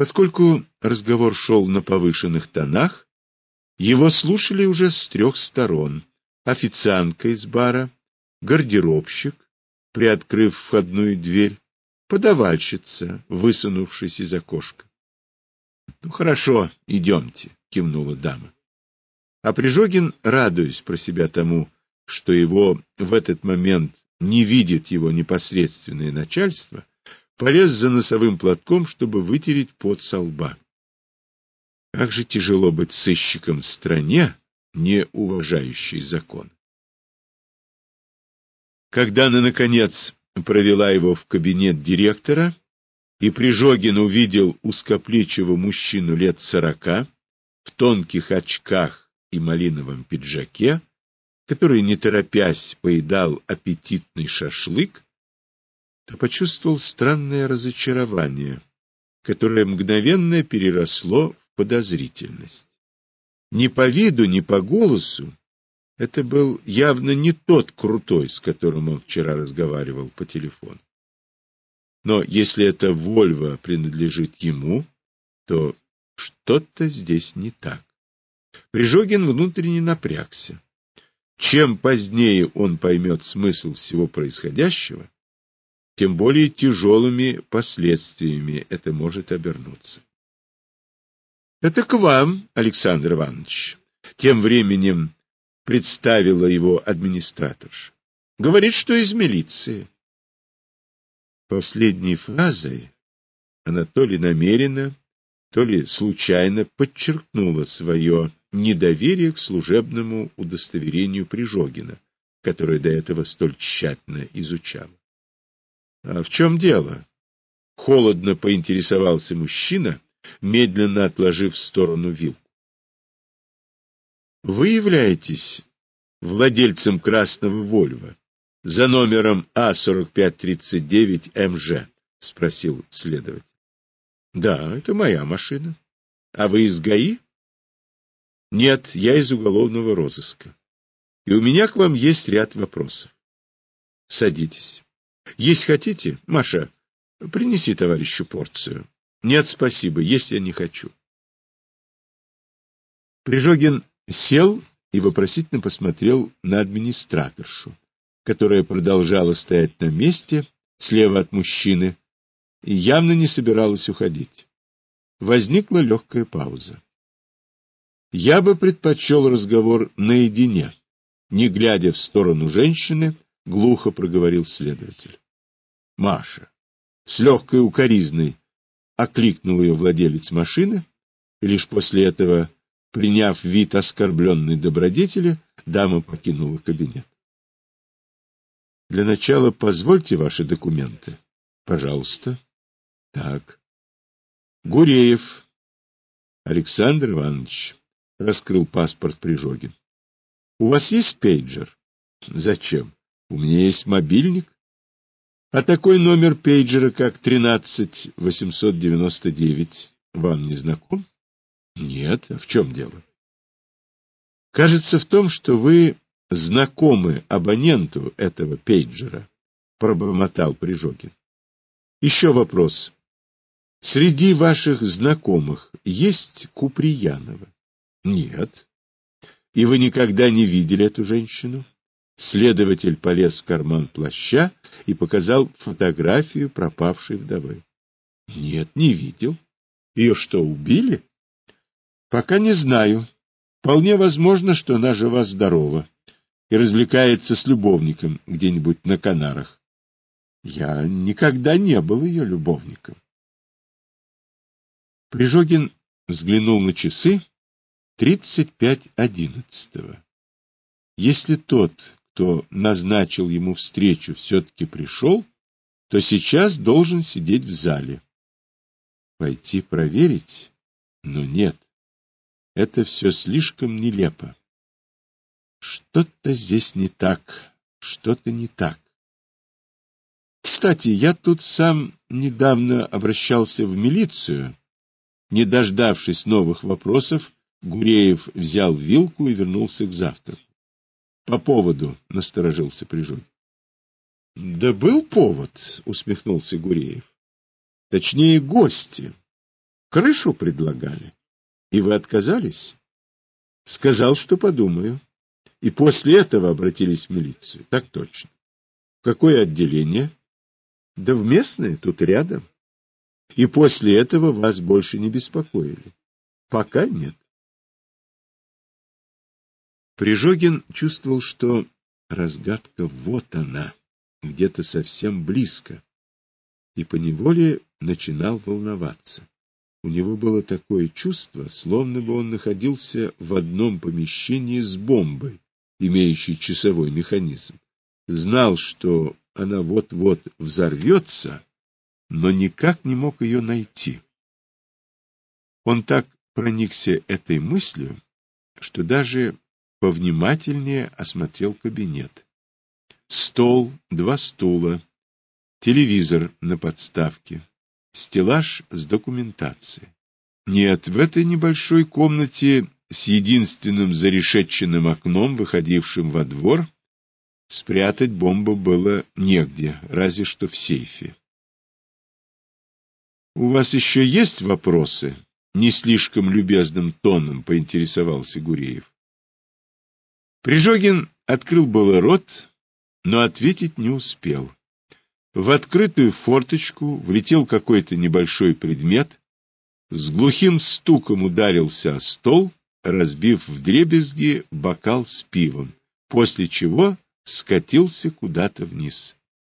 Поскольку разговор шел на повышенных тонах, его слушали уже с трех сторон. Официантка из бара, гардеробщик, приоткрыв входную дверь, подавальщица, высунувшись из окошка. — Ну, хорошо, идемте, — кивнула дама. А Прижогин, радуясь про себя тому, что его в этот момент не видит его непосредственное начальство, полез за носовым платком, чтобы вытереть пот со лба. Как же тяжело быть сыщиком в стране, не уважающей закон. Когда она, наконец, провела его в кабинет директора, и Прижогин увидел узкоплечего мужчину лет сорока, в тонких очках и малиновом пиджаке, который, не торопясь, поедал аппетитный шашлык, то почувствовал странное разочарование, которое мгновенно переросло в подозрительность. Ни по виду, ни по голосу это был явно не тот крутой, с которым он вчера разговаривал по телефону. Но если эта Вольва принадлежит ему, то что-то здесь не так. Прижогин внутренне напрягся. Чем позднее он поймет смысл всего происходящего, тем более тяжелыми последствиями это может обернуться. — Это к вам, Александр Иванович. Тем временем представила его администраторша. Говорит, что из милиции. Последней фразой она то ли намеренно, то ли случайно подчеркнула свое недоверие к служебному удостоверению Прижогина, которое до этого столь тщательно изучала. — А в чем дело? — холодно поинтересовался мужчина, медленно отложив в сторону вилку. — Вы являетесь владельцем красного «Вольво» за номером А4539МЖ? — спросил следователь. — Да, это моя машина. — А вы из ГАИ? — Нет, я из уголовного розыска. И у меня к вам есть ряд вопросов. — Садитесь. — Есть хотите? Маша, принеси товарищу порцию. — Нет, спасибо, есть я не хочу. Прижогин сел и вопросительно посмотрел на администраторшу, которая продолжала стоять на месте слева от мужчины и явно не собиралась уходить. Возникла легкая пауза. Я бы предпочел разговор наедине. Не глядя в сторону женщины, глухо проговорил следователь. Маша, с легкой укоризной, окликнул ее владелец машины, и лишь после этого Приняв вид оскорбленной добродетели, дама покинула кабинет. — Для начала позвольте ваши документы. — Пожалуйста. — Так. — Гуреев. Александр Иванович. Раскрыл паспорт Прижогин. — У вас есть пейджер? — Зачем? У меня есть мобильник. А такой номер пейджера, как 13899, вам не знаком? Нет, а в чем дело? Кажется, в том, что вы знакомы абоненту этого пейджера, пробормотал Прижогин. Еще вопрос. Среди ваших знакомых есть Куприянова? Нет. И вы никогда не видели эту женщину? Следователь полез в карман плаща и показал фотографию пропавшей вдовы. Нет, не видел. Ее что, убили? Пока не знаю. Вполне возможно, что она жива-здорова и развлекается с любовником где-нибудь на Канарах. Я никогда не был ее любовником. Прижогин взглянул на часы. Тридцать пять одиннадцатого. Если тот, кто назначил ему встречу, все-таки пришел, то сейчас должен сидеть в зале. Пойти проверить? Но нет. Это все слишком нелепо. Что-то здесь не так, что-то не так. Кстати, я тут сам недавно обращался в милицию. Не дождавшись новых вопросов, Гуреев взял вилку и вернулся к завтраку. По поводу насторожился Прижой. — Да был повод, — усмехнулся Гуреев. — Точнее, гости. Крышу предлагали. И вы отказались? Сказал, что подумаю. И после этого обратились в милицию. Так точно. В какое отделение? Да в местное, тут рядом. И после этого вас больше не беспокоили? Пока нет. Прижогин чувствовал, что разгадка вот она, где-то совсем близко, и поневоле начинал волноваться. У него было такое чувство, словно бы он находился в одном помещении с бомбой, имеющей часовой механизм. Знал, что она вот-вот взорвется, но никак не мог ее найти. Он так проникся этой мыслью, что даже повнимательнее осмотрел кабинет. Стол, два стула, телевизор на подставке, стеллаж с документацией. Нет, в этой небольшой комнате с единственным зарешетченным окном, выходившим во двор, спрятать бомбу было негде, разве что в сейфе. — У вас еще есть вопросы? — не слишком любезным тоном поинтересовался Гуреев. Прижогин открыл было рот, но ответить не успел. В открытую форточку влетел какой-то небольшой предмет, с глухим стуком ударился о стол, разбив вдребезги бокал с пивом, после чего скатился куда-то вниз.